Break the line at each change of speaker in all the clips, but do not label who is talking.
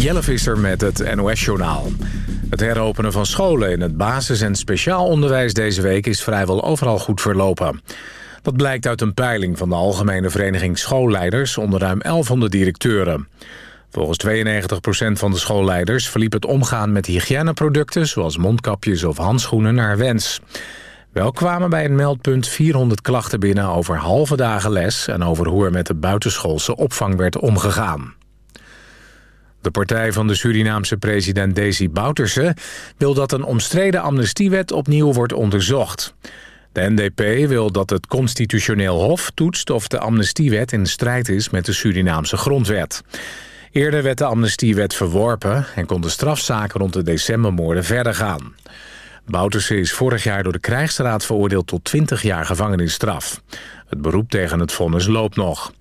Jelle Visser met het NOS-journaal. Het heropenen van scholen in het basis- en speciaal onderwijs deze week... is vrijwel overal goed verlopen. Dat blijkt uit een peiling van de Algemene Vereniging Schoolleiders... onder ruim 1100 directeuren. Volgens 92% van de schoolleiders verliep het omgaan met hygiëneproducten... zoals mondkapjes of handschoenen naar wens. Wel kwamen bij een meldpunt 400 klachten binnen over halve dagen les... en over hoe er met de buitenschoolse opvang werd omgegaan. De partij van de Surinaamse president Desi Bouterse... wil dat een omstreden amnestiewet opnieuw wordt onderzocht. De NDP wil dat het constitutioneel hof toetst... of de amnestiewet in strijd is met de Surinaamse grondwet. Eerder werd de amnestiewet verworpen... en kon de strafzaken rond de decembermoorden verder gaan. Bouterse is vorig jaar door de krijgsraad veroordeeld tot 20 jaar gevangenisstraf. Het beroep tegen het vonnis loopt nog.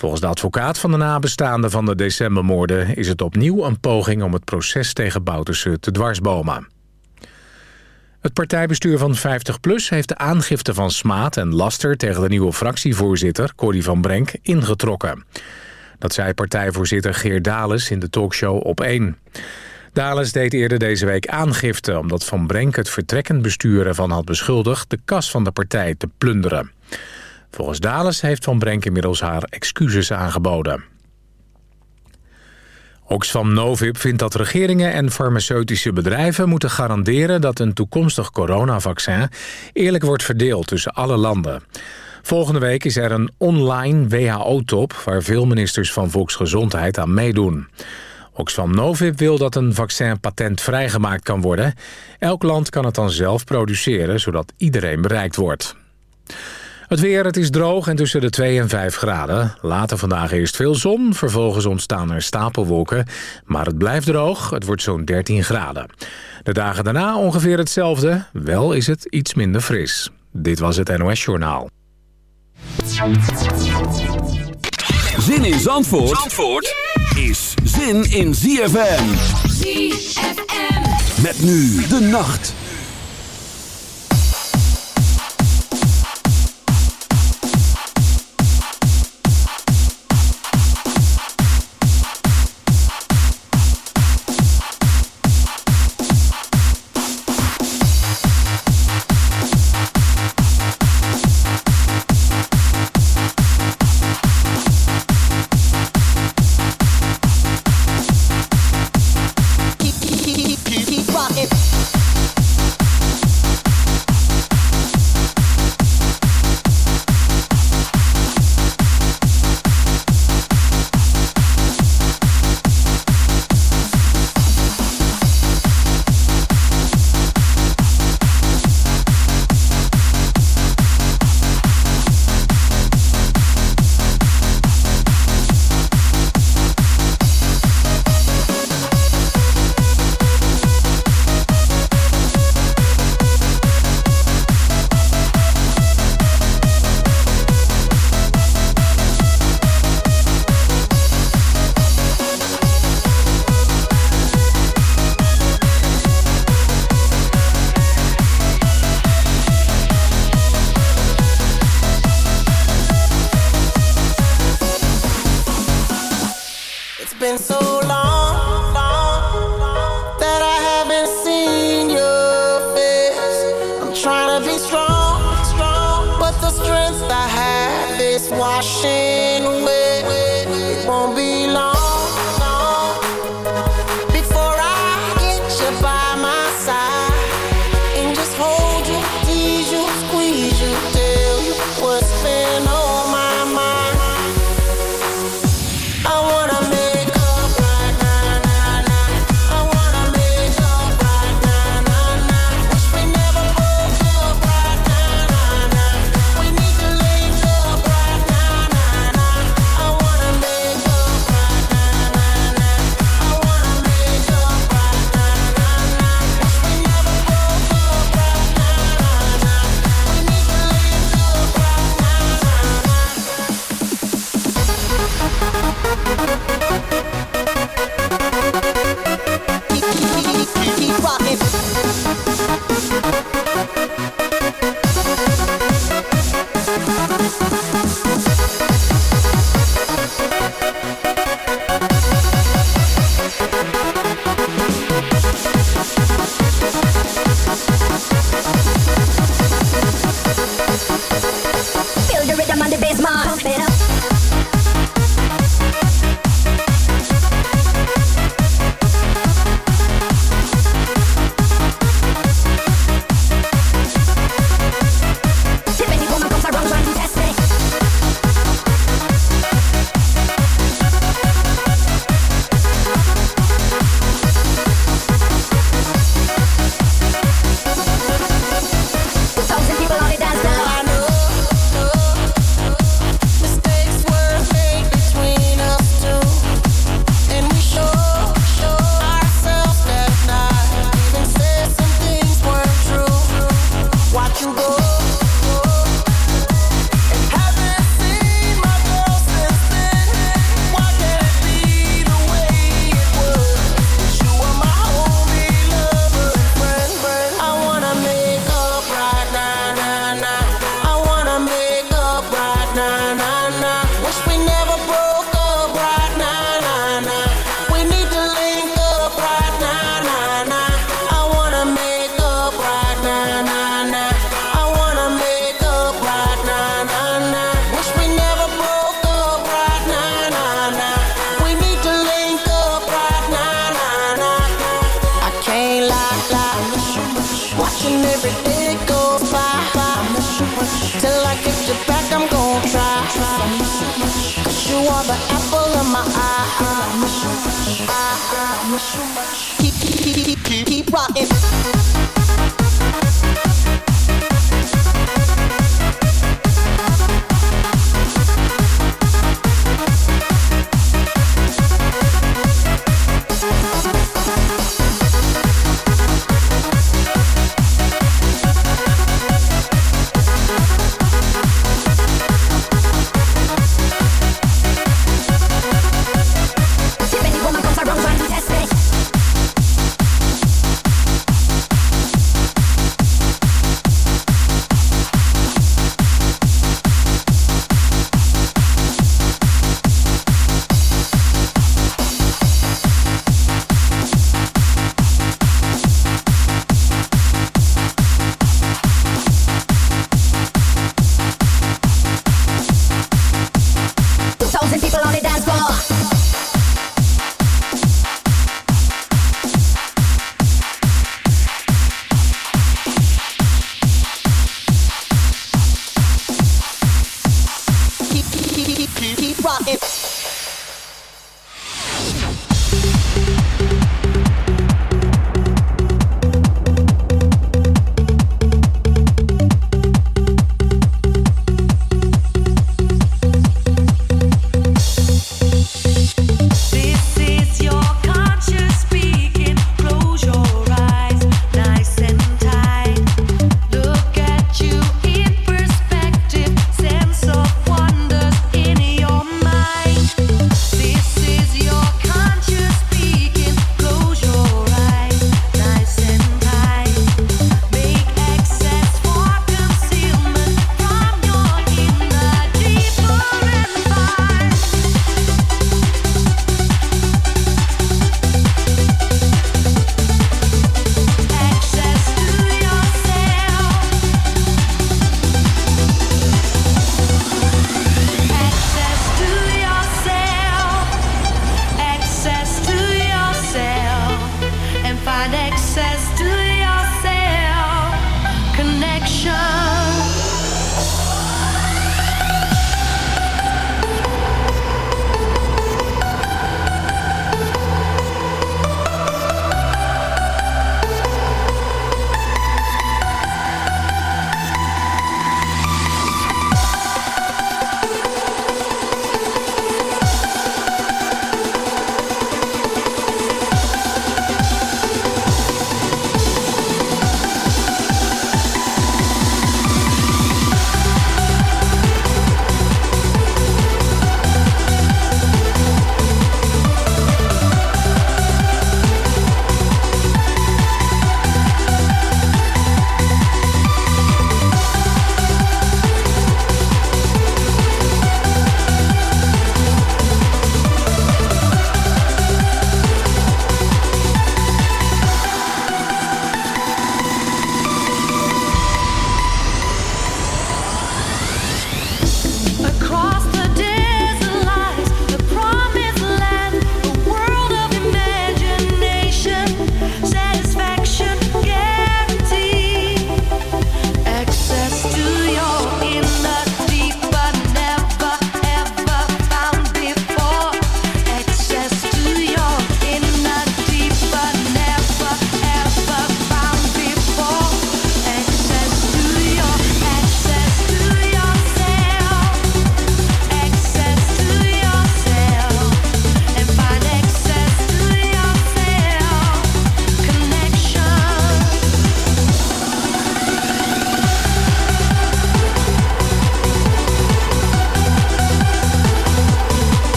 Volgens de advocaat van de nabestaanden van de decembermoorden... is het opnieuw een poging om het proces tegen Bouterse te dwarsbomen. Het partijbestuur van 50PLUS heeft de aangifte van smaad en laster... tegen de nieuwe fractievoorzitter, Corrie van Brenk, ingetrokken. Dat zei partijvoorzitter Geert Dales in de talkshow Op 1. Dales deed eerder deze week aangifte... omdat Van Brenk het vertrekkend bestuur ervan had beschuldigd... de kas van de partij te plunderen. Volgens Dales heeft Van Brenk inmiddels haar excuses aangeboden. Oxfam Novib vindt dat regeringen en farmaceutische bedrijven moeten garanderen dat een toekomstig coronavaccin eerlijk wordt verdeeld tussen alle landen. Volgende week is er een online WHO-top waar veel ministers van volksgezondheid aan meedoen. Oxfam Novib wil dat een vaccin patentvrij gemaakt kan worden. Elk land kan het dan zelf produceren, zodat iedereen bereikt wordt. Het weer, het is droog en tussen de 2 en 5 graden. Later vandaag eerst veel zon, vervolgens ontstaan er stapelwolken. Maar het blijft droog, het wordt zo'n 13 graden. De dagen daarna ongeveer hetzelfde, wel is het iets minder fris. Dit was het NOS Journaal.
Zin in Zandvoort, Zandvoort is zin in ZFM. ZFM. Met nu de nacht.
It's been so long.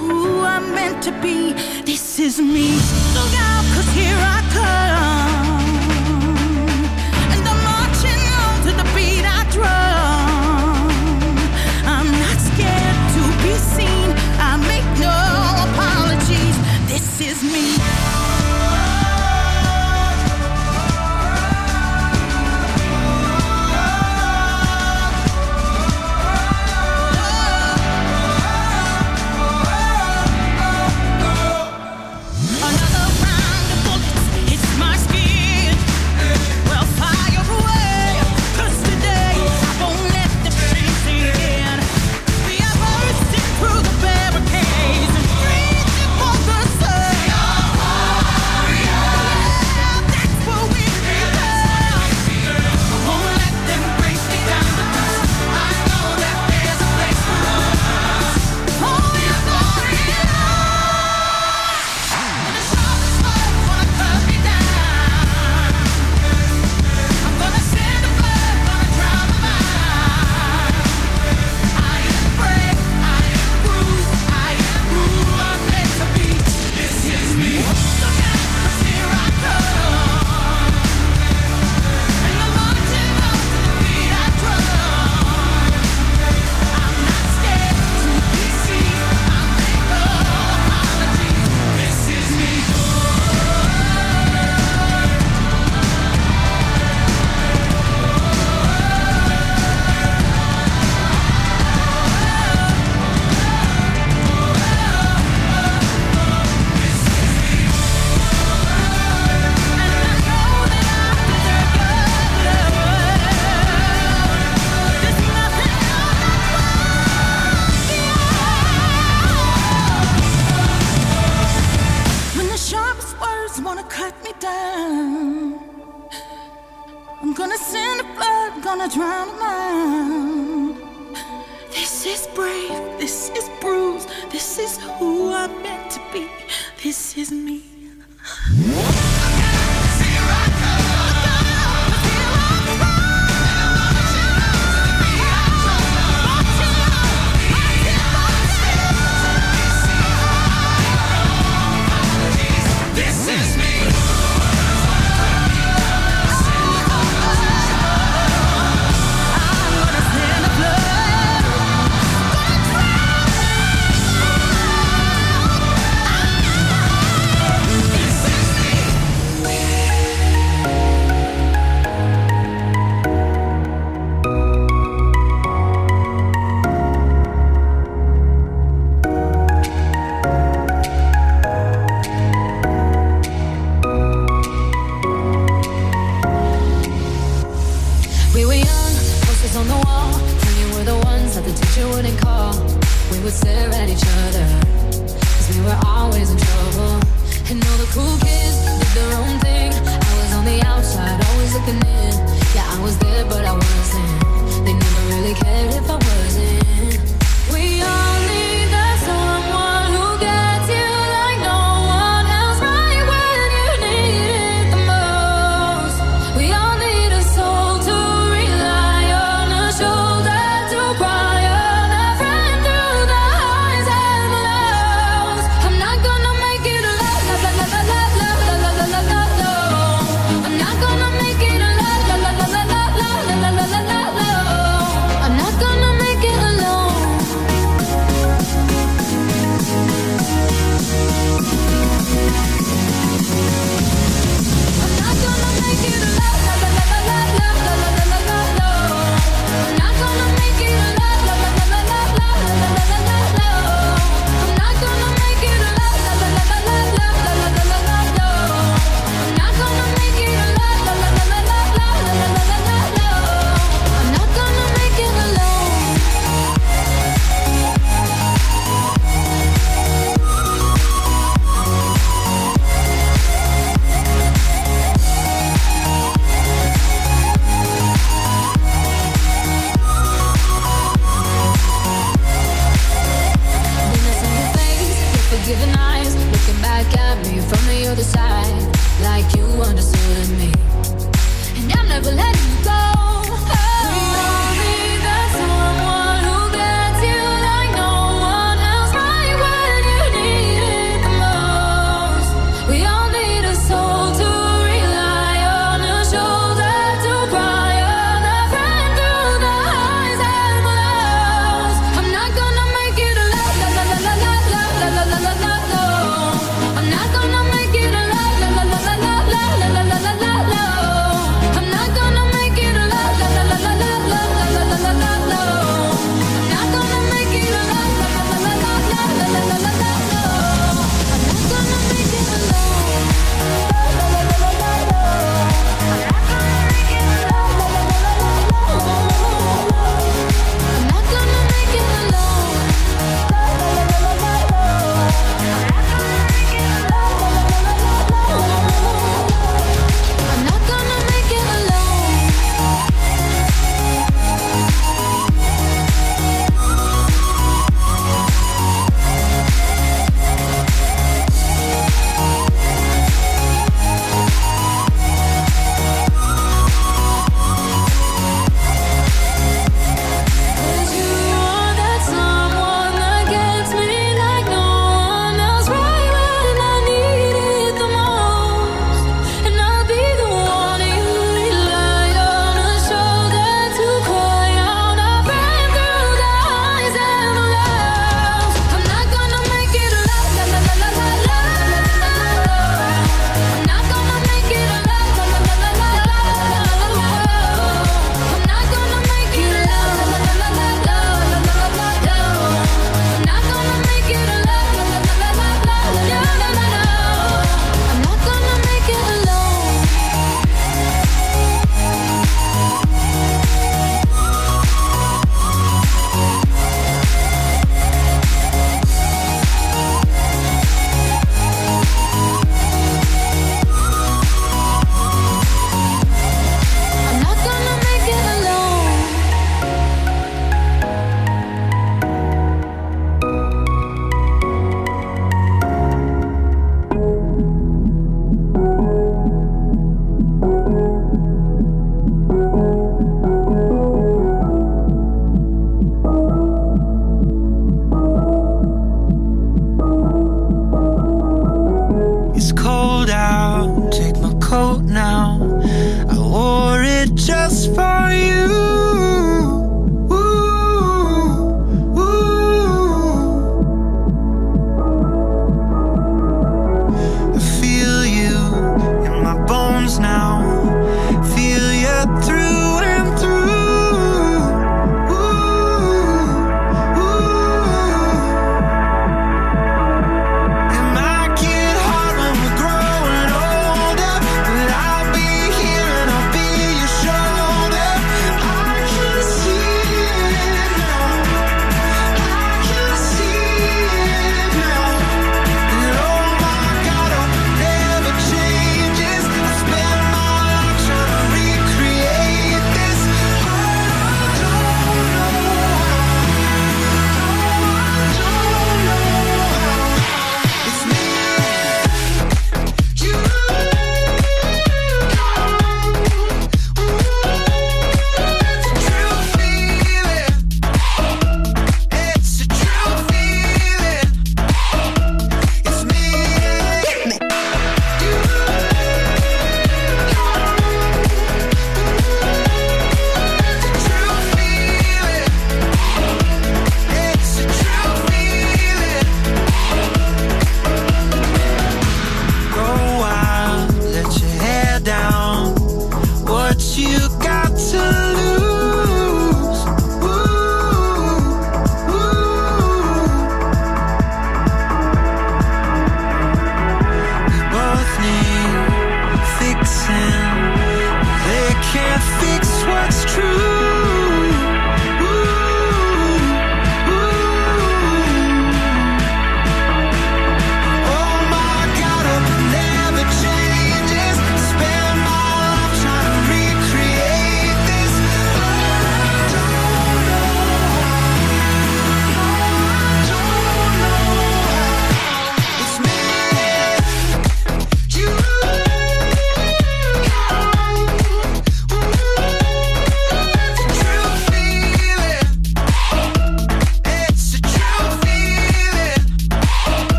who I'm meant to be. This is me. Look out, cause here I come.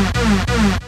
Oh, oh.